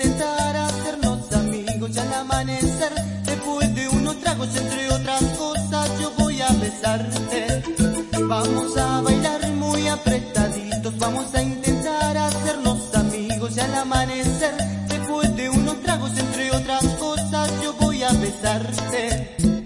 intentar hacernos amigos y al amanecer, después de unos tragos entre otras cosas, yo voy a besarte. Vamos a bailar muy apretaditos, vamos a intentar hacernos amigos y al amanecer, después de unos tragos entre otras cosas, yo voy a besarte.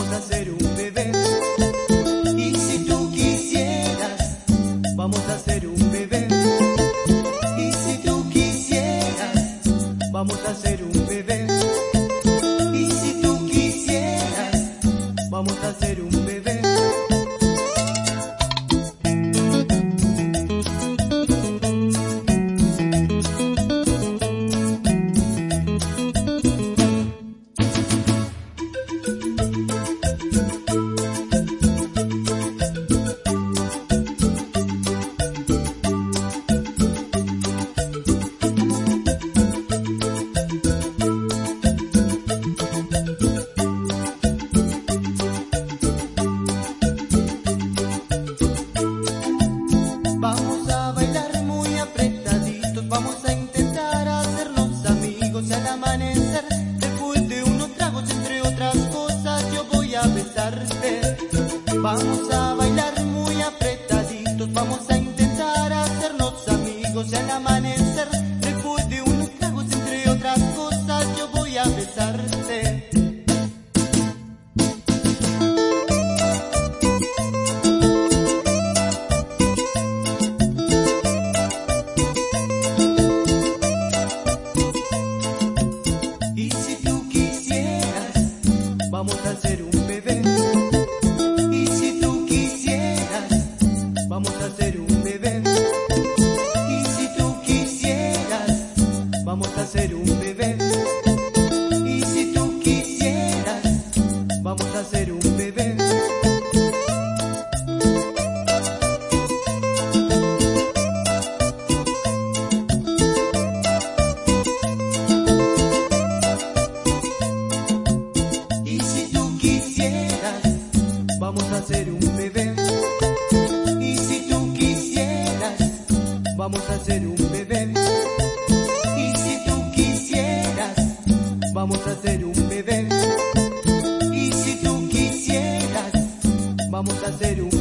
Vamos a al amanecer, después de unos tragos entre otras cosas, yo voy a besarte. Vamos a bailar muy apretaditos, vamos a vamos a hacer un bebé. Y si tú quisieras, vamos a hacer un bebé. Y si tú quisieras, vamos a hacer un bebé. fazer um